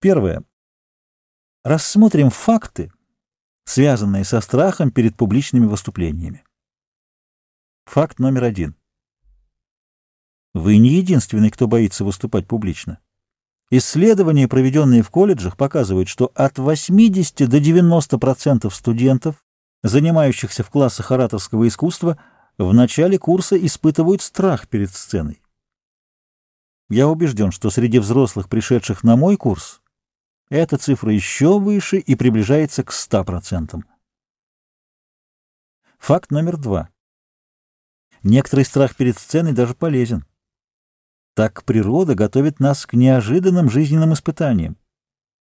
Первое. Рассмотрим факты, связанные со страхом перед публичными выступлениями. Факт номер один. Вы не единственный, кто боится выступать публично. Исследования, проведенные в колледжах, показывают, что от 80 до 90% студентов, занимающихся в классах ораторского искусства, в начале курса испытывают страх перед сценой. Я убежден, что среди взрослых, пришедших на мой курс, эта цифра еще выше и приближается к 100%. Факт номер два. Некоторый страх перед сценой даже полезен. Так природа готовит нас к неожиданным жизненным испытаниям.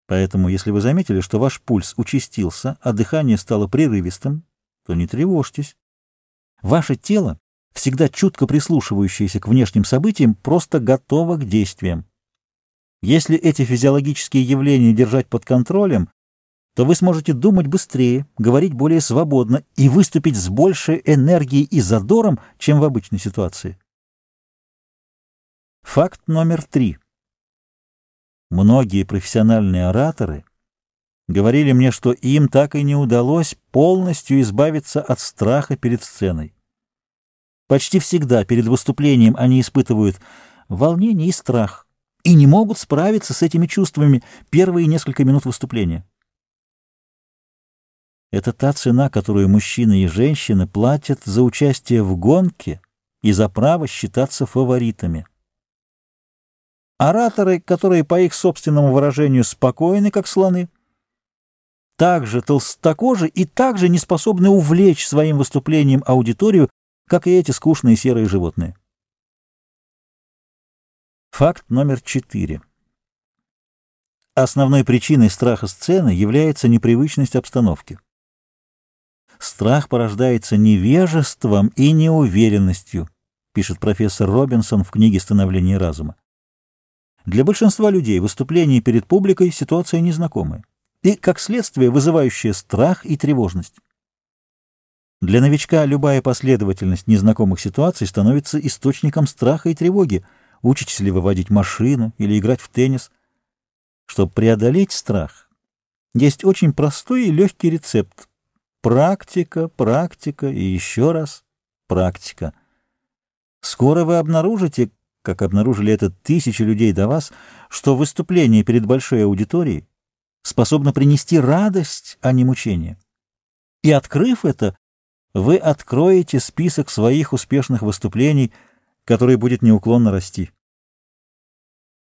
Поэтому, если вы заметили, что ваш пульс участился, а дыхание стало прерывистым, то не тревожьтесь. Ваше тело, всегда чутко прислушивающееся к внешним событиям, просто готово к действиям. Если эти физиологические явления держать под контролем, то вы сможете думать быстрее, говорить более свободно и выступить с большей энергией и задором, чем в обычной ситуации. Факт номер три. Многие профессиональные ораторы говорили мне, что им так и не удалось полностью избавиться от страха перед сценой. Почти всегда перед выступлением они испытывают волнение и страх, и не могут справиться с этими чувствами первые несколько минут выступления. Это та цена, которую мужчины и женщины платят за участие в гонке и за право считаться фаворитами. Ораторы, которые, по их собственному выражению, спокойны, как слоны, также толстокожи и также не способны увлечь своим выступлением аудиторию, как и эти скучные серые животные. Факт номер четыре. Основной причиной страха сцены является непривычность обстановки. Страх порождается невежеством и неуверенностью, пишет профессор Робинсон в книге «Становление разума». Для большинства людей выступление перед публикой – ситуация незнакомая и, как следствие, вызывающая страх и тревожность. Для новичка любая последовательность незнакомых ситуаций становится источником страха и тревоги – Учитесь ли вы водить машину или играть в теннис? Чтобы преодолеть страх, есть очень простой и легкий рецепт. Практика, практика и еще раз практика. Скоро вы обнаружите, как обнаружили это тысячи людей до вас, что выступление перед большой аудиторией способно принести радость, а не мучение. И открыв это, вы откроете список своих успешных выступлений – который будет неуклонно расти.